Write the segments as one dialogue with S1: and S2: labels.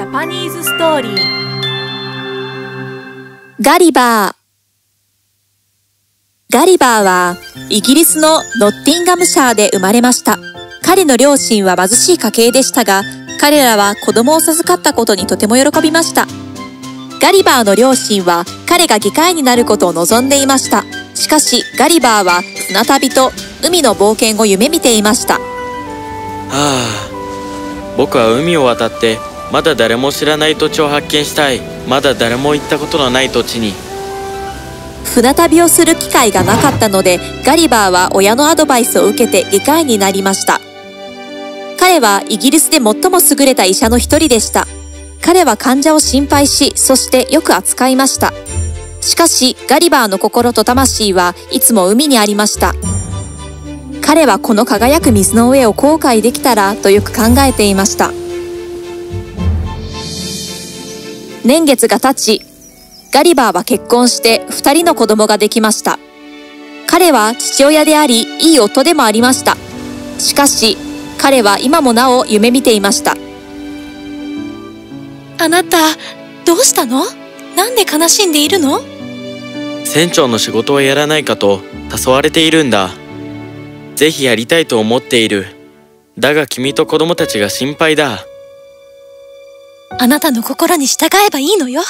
S1: ジャパニーズストーリー
S2: ガリバー。ガリバーはイギリスのノッティンガムシャーで生まれました。彼の両親は貧しい家系でしたが彼らは子供を授かったことにとても喜びました。ガリバーの両親は彼が議会になることを望んでいました。しかしガリバーは船旅と海の冒険を夢見ていました。
S3: はあ僕は海を渡ってまだ誰も知らない土地を発見したい。まだ誰も行ったことのない土地に。
S2: 船旅をする機会がなかったのでガリバーは親のアドバイスを受けて議会になりました。彼はイギリスで最も優れた医者の一人でした。彼は患者を心配しそしてよく扱いました。しかしガリバーの心と魂はいつも海にありました。彼はこの輝く水の上を後悔できたらとよく考えていました。年月が経ちガリバーは結婚して二人の子供ができました。彼は父親でありいい夫でもありました。しかし彼は今もなお夢見ていました。
S4: あなた、どうしたの？なんで悲しんでいるの？
S3: 船長の仕事をやらないかと誘われているんだ。ぜひやりたいと思っている。だが君と子供たちが心配だ
S4: あなたの心に従えばいいのよ。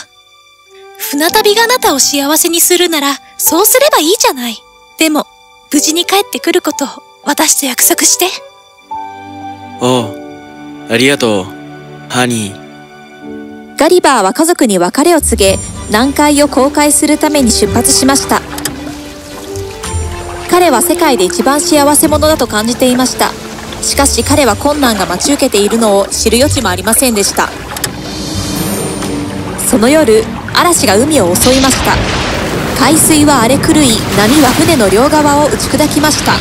S4: 船旅があなたを幸せにするなら、そうすればいいじゃない。でも、無事に帰ってくることを私と約束して。
S3: おうありがとうハニー
S2: ガリバーは家族に別れを告げ南海を航海するために出発しました彼は世界で一番幸せ者だと感じていましたしかし彼は困難が待ち受けているのを知る余地もありませんでしたその夜嵐が海を襲いました。海水は荒れ狂い波は船の両側を打ち砕きました。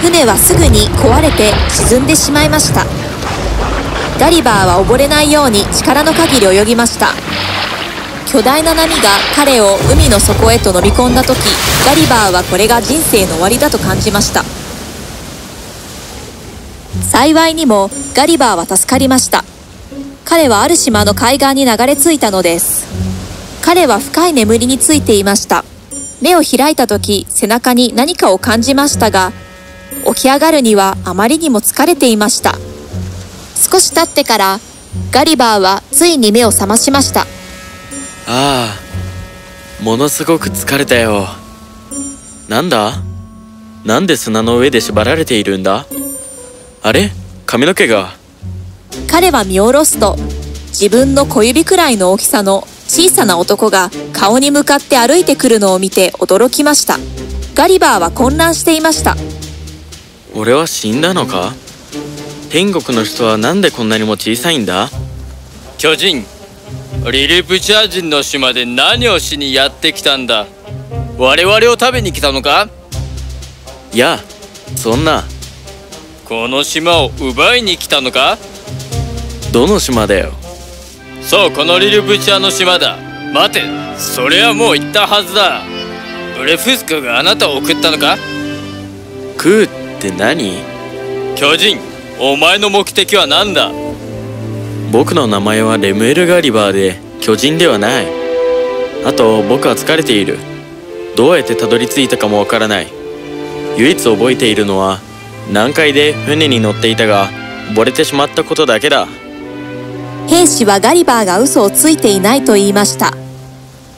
S2: 船はすぐに壊れて沈んでしまいました。ガリバーは溺れないように力の限り泳ぎました。巨大な波が彼を海の底へと飲み込んだ時ガリバーはこれが人生の終わりだと感じました。幸いにもガリバーは助かりました。彼はある島の海岸に流れ着いたのです。彼は深い眠りについていました。目を開いた時背中に何かを感じましたが起き上がるにはあまりにも疲れていました。少し経ってからガリバーはついに目を覚ましました。
S3: ああものすごく疲れたよ。なんだ？なんで砂の上で縛られているんだ？あれ？髪の毛が。
S2: 彼は見下ろすと自分の小指くらいの大きさの小さな男が顔に向かって歩いてくるのを見て驚きました。ガリバーは混乱していました。
S3: 俺は死んだのか？天国の人はなんでこんなにも小さいんだ？
S5: 巨人リリプチャー人の島で何をしにやってきたんだ？我々を食べに来たのか？
S3: いやそんな。
S5: この島を奪いに来たのか？
S3: どの島だよ？
S5: そうこのリルプチャーの島だ。待て。それはもう言ったはずだ。ブレフスクがあなたを送ったのか？
S3: 食うって何？
S5: 巨人お前の目的は何だ？
S3: 僕の名前はレムエル・ガリバーで巨人ではない。あと僕は疲れている。どうやってたどり着いたかもわからない。唯一覚えているのは南海で船に乗っていたが溺れてしまったことだけだ
S2: 兵士はガリバーが嘘をついていないと言いました。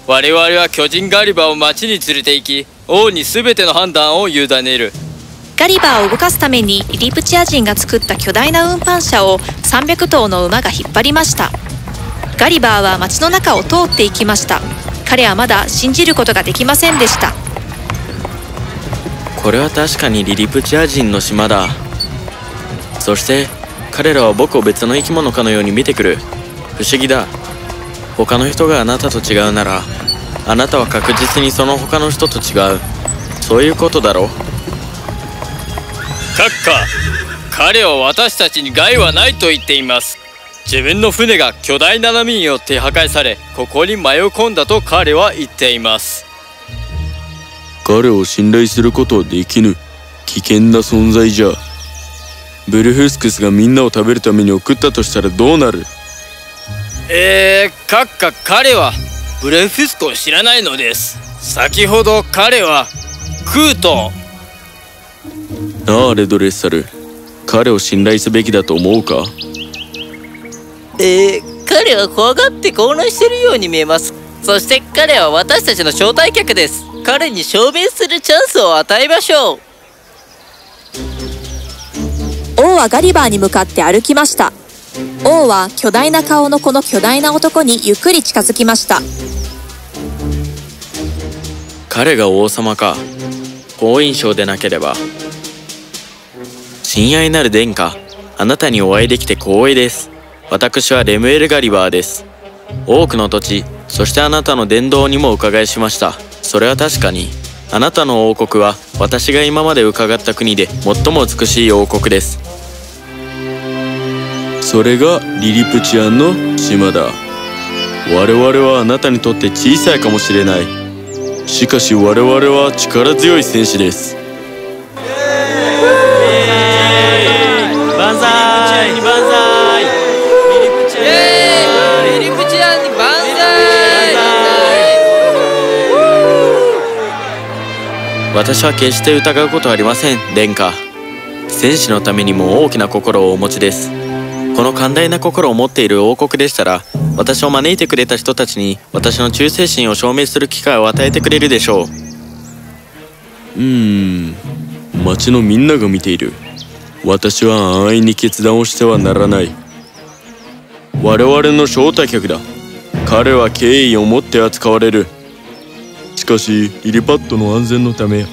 S5: 我々は巨人ガリバーを町に連れて行き王に全ての判断を委ねる。
S4: ガリバーを動かすためにリプチア人が作った巨大な運搬車を300頭の馬が引っ張りました。ガリバーは街の中を通っていきました。彼はまだ信じることができませんでした。
S3: これは確かにリリプチア人の島だ。そして彼らは僕を別の生き物かのように見てくる。不思議だ。他の人があなたと違うならあなたは確実にその他の人と違う。そういうことだろ
S5: 閣下彼は私たちに害はないと言っています。自分の船が巨大な波によって破壊されここに迷い込んだと彼は言っています。
S6: 彼を信頼することはできぬ。危険な存在じゃブルフスクスがみんなを食べるために送ったとしたらどうなる？
S5: えー、閣下彼はブレフスクを知らないのです。先ほど彼はクート
S6: なあレドレッサル。彼を信頼すべきだと思うか？
S1: えー、彼は怖がって混乱してるように見えます。そして彼は私たちの招待客です。彼に証明するチャンスを与えましょう
S2: 王はガリバーに向かって歩きました。王は巨大な顔のこの巨大な男にゆっくり近づきました。
S3: 彼が王様か。好印象でなければ。親愛なる殿下あなたにお会いできて光栄です。私はレムエル・ガリバーです。多くの土地そしてあなたの伝道にもお伺いしました。それは確かにあなたの王国は私が今まで伺った国で最も美しい王国です。
S6: それがリリプチアンの島だ。我々はあなたにとって小さいかもしれない。しかし我々は力強い戦士です。
S3: 万歳。万歳。
S1: イエーイリプチアンに万歳。
S3: 私は決して疑うことはありません殿下。戦士のためにも大きな心をお持ちです。この寛大な心を持っている王国でしたら私を招いてくれた人たちに私の忠誠心を証明する機会を与えてくれるでしょう。
S6: うん。町のみんなが見ている。私は安易に決断をしてはならない。我々の招待客だ。彼は敬意を持って扱われる。しかしリリパットの安全のため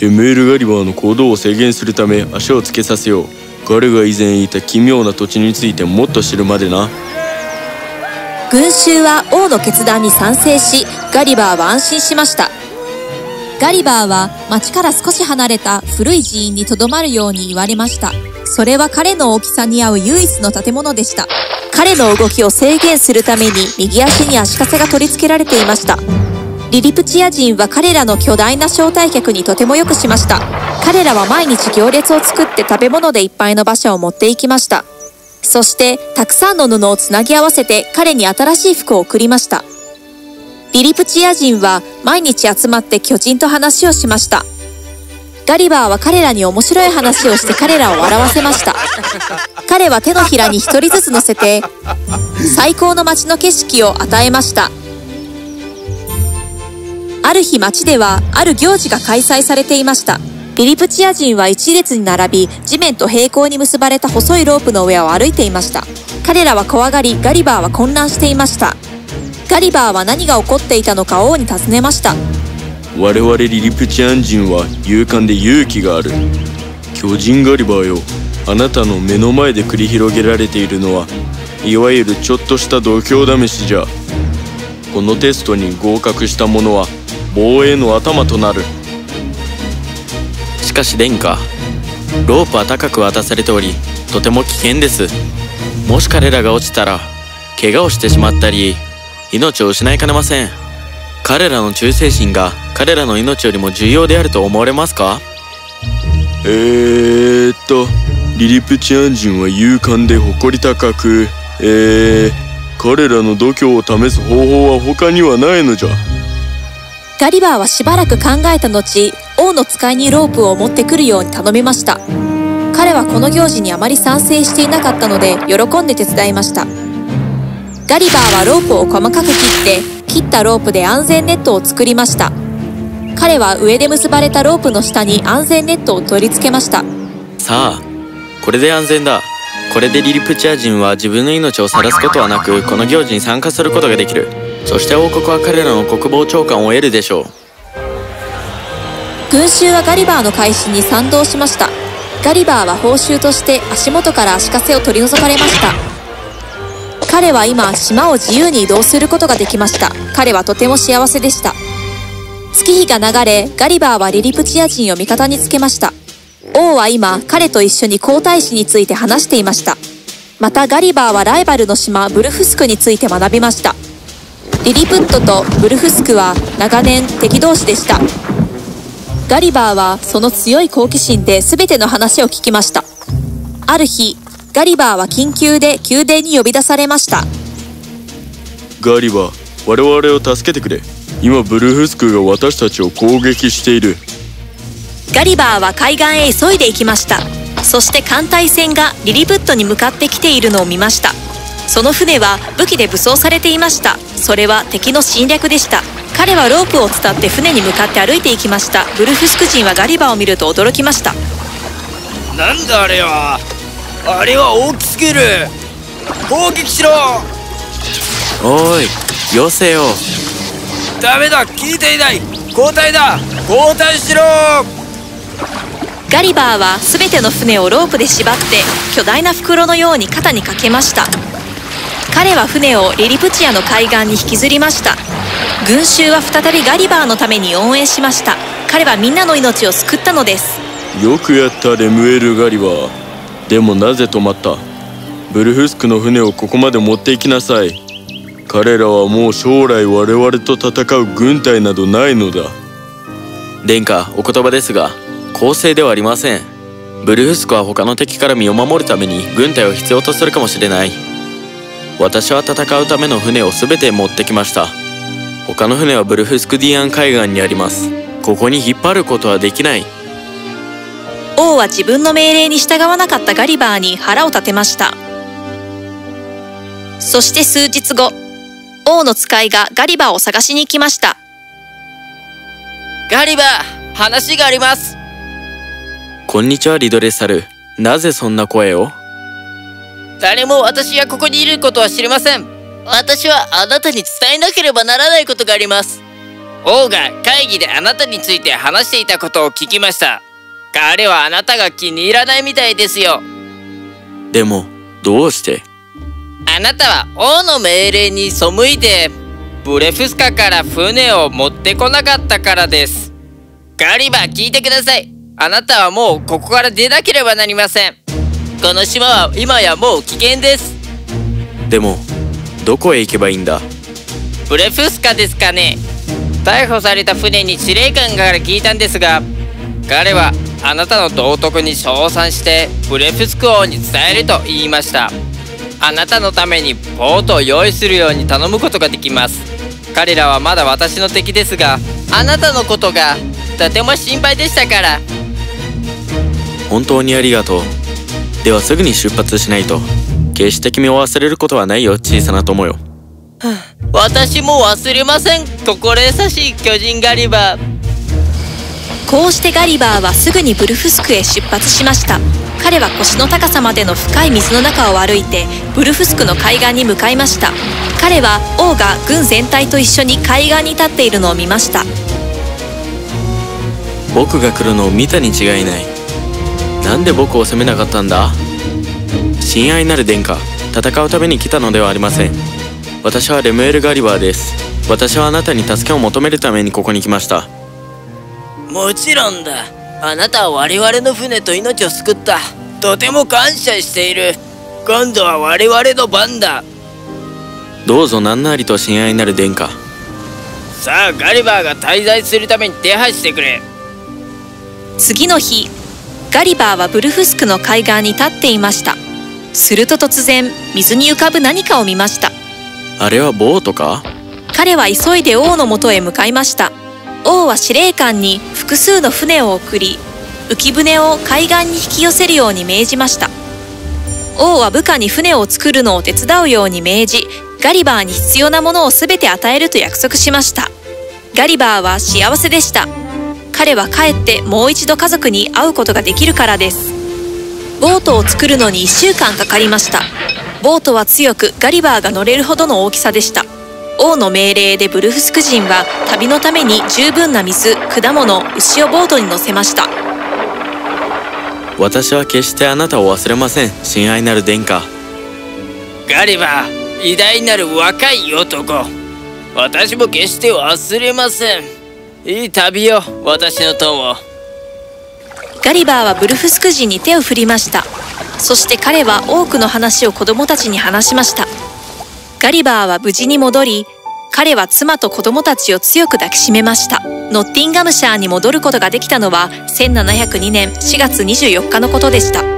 S6: レムエル・ガリバーの行動を制限するため足をつけさせよう。彼が以前いた奇妙な土地についてもっと知るまでな。
S2: 群衆は王の決断に賛成しガリバーは安心しました。ガリバーは町から少し離れた古い寺院にとどまるように言われました。それは彼の大きさに合う唯一の建物でした。彼の動きを制限するために右足に足かせが取り付けられていました。リリプチア人は彼らの巨大な招待客にとてもよくしました。彼らは毎日行列を作って食べ物でいっぱいの馬車を持って行きました。そしてたくさんの布をつなぎ合わせて彼に新しい服を送りました。リリプチア人は毎日集まって巨人と話をしました。ガリバーは彼らに面白い話をして彼らを笑わせました。彼は手のひらに一人ずつ乗せて最高の街の景色を与えました。ある日街ではある行事が開催されていました。リリプチア人は一列に並び地面と平行に結ばれた細いロープの上を歩いていました。彼らは怖がりガリバーは混乱していました。ガリバーは何が起こっていたのか王に尋ねました。
S6: 我々リリプチアン人は勇敢で勇気がある。巨人ガリバーよあなたの目の前で繰り広げられているのはいわゆるちょっとした度胸試しじゃ。このテストに合格した者は防衛の頭となる。
S3: かし殿下ロープは高く渡されておりとても危険です。もし彼らが落ちたら怪我をしてしまったり命を失いかねません。彼らの忠誠心が彼らの命よりも重要であると思われますか？
S6: えー、っとリリプチアン人は勇敢で誇り高くえー、彼らの度胸を試す方法は他にはないのじゃ。
S2: ガリバーはしばらく考えた後王の使いにロープを持ってくるように頼みました。彼はこの行事にあまり賛成していなかったので喜んで手伝いました。ガリバーはロープを細かく切って切ったロープで安全ネットを作りました。彼は上で結ばれたロープの下に安全ネットを取り付けました。
S3: さあこれで安全だ。これでリリプチア人は自分の命を晒すことはなくこの行事に参加することができる。そして王国は彼らの国防長官を得るでしょう。
S2: 群衆はガリバーの開始に賛同しました。ガリバーは報酬として足元から足かせを取り除かれました。彼は今島を自由に移動することができました。彼はとても幸せでした。月日が流れガリバーはリリプチア人を味方につけました。王は今彼と一緒に皇太子について話していました。またガリバーはライバルの島ブルフスクについて学びました。リリプットとブルフスクは長年敵同士でした。ガリバーはその強い好奇心で全ての話を聞きました。ある日ガリバーは緊急で宮殿に呼び出されました。
S6: ガリバー我々を助けてくれ。今ブルフスクが私たちを攻撃している。
S2: ガリバーは海岸へ急いで行きました。そして艦隊船がリリプットに向かってきているのを見ました。その船は武器で武装されていました。それは敵の侵略でした彼はロープを伝って船に向かって歩いていきました。ブルフスク人はガリバーを見ると驚きました。
S7: なんだあれは。あれは大きすぎる。攻撃しろ。
S3: おいよせよ。
S7: ダメだ。聞いていない。交代だ。交代しろ。
S2: ガリバーは全ての船をロープで縛って巨大な袋のように肩にかけました。彼は船をリリプチアの海岸に引きずりました群衆は再びガリバーのために応援しました。彼はみんなの命を救ったのです。
S6: よくやったレムエル・ガリバー。でもなぜ止まった？ブルフスクの船をここまで持って行きなさい。彼らはもう将来我々と戦う軍隊などないのだ。
S3: 殿下お言葉ですが公正ではありません。ブルフスクは他の敵から身を守るために軍隊を必要とするかもしれない。私は戦うための船を全て持ってきました他の船はブルフスクディアン海岸にあります。ここに引っ張ることはできない。
S2: 王は自分の命令に従わなかったガリバーに腹を立てました。そして数日後王の使いがガリバーを探しに行きました。
S1: ガリバー話があります。
S3: こんにちはリドレッサル。なぜそんな声を？
S1: 誰も私がここにいることは知りません私はあなたに伝えなければならないことがあります。王が会議であなたについて話していたことを聞きました。彼はあなたが気に入らないみたいですよ。
S3: でもどうして？
S1: あなたは王の命令に背いてブレフスカから船を持ってこなかったからです。ガリバー聞いてください。あなたはもうここから出なければなりません。この島は今やもう危険です。
S3: でもどこへ行けばいいんだ？
S1: ブレフスカですかね。逮捕された船に司令官から聞いたんですが彼はあなたの道徳に称賛してブレフスク王に伝えると言いました。あなたのためにボートを用意するように頼むことができます。彼らはまだ私の敵ですがあなたのことがとても心配でしたから。
S3: 本当にありがとう。ではすぐに出発しないと決して君を忘れることはないよ。小さな友よ。
S1: 私も忘れません。心優しい巨人ガリバー。
S2: こうしてガリバーはすぐにブルフスクへ出発しました。彼は腰の高さまでの深い水の中を歩いてブルフスクの海岸に向かいました。彼は王が軍全体と一緒に海岸に立っているのを見ました。
S3: 僕が来るのを見たに違いない。なんで僕を責めなかったんだ？親愛なる殿下戦うために来たのではありません。私はレムエル・ガリバーです。私はあなたに助けを求めるためにここに来ました。
S1: もちろんだ。あなたは我々の船と命を救った。とても感謝している。今度は我々の番だ。
S3: どうぞ何なりと親愛なる殿下。
S1: さあガリバーが滞在するために手配してくれ。
S2: 次の日ガリバーはブルフスクの海岸に立っていましたすると突然水に浮かぶ何かを見ました。
S3: あれはボートか？
S2: 彼は急いで王のもとへ向かいました。王は司令官に複数の船を送り浮き船を海岸に引き寄せるように命じました。王は部下に船を作るのを手伝うように命じガリバーに必要なものを全て与えると約束しました。ガリバーは幸せでした。彼は帰ってもう一度家族に会うことができるからですボートを作るのに1週間かかりました。ボートは強くガリバーが乗れるほどの大きさでした。王の命令でブルフスク人は旅のために十分な水果物牛をボートに乗せました。
S3: 私は決してあなたを忘れません。親愛なる殿下。
S1: ガリバー偉大なる若い男。私も決して忘れません。いい旅よ私の友
S2: ガリバーはブルフスク人に手を振りました。そして彼は多くの話を子供たちに話しました。ガリバーは無事に戻り彼は妻と子供たちを強く抱きしめました。ノッティンガムシャーに戻ることができたのは1702年4月24日のことでした。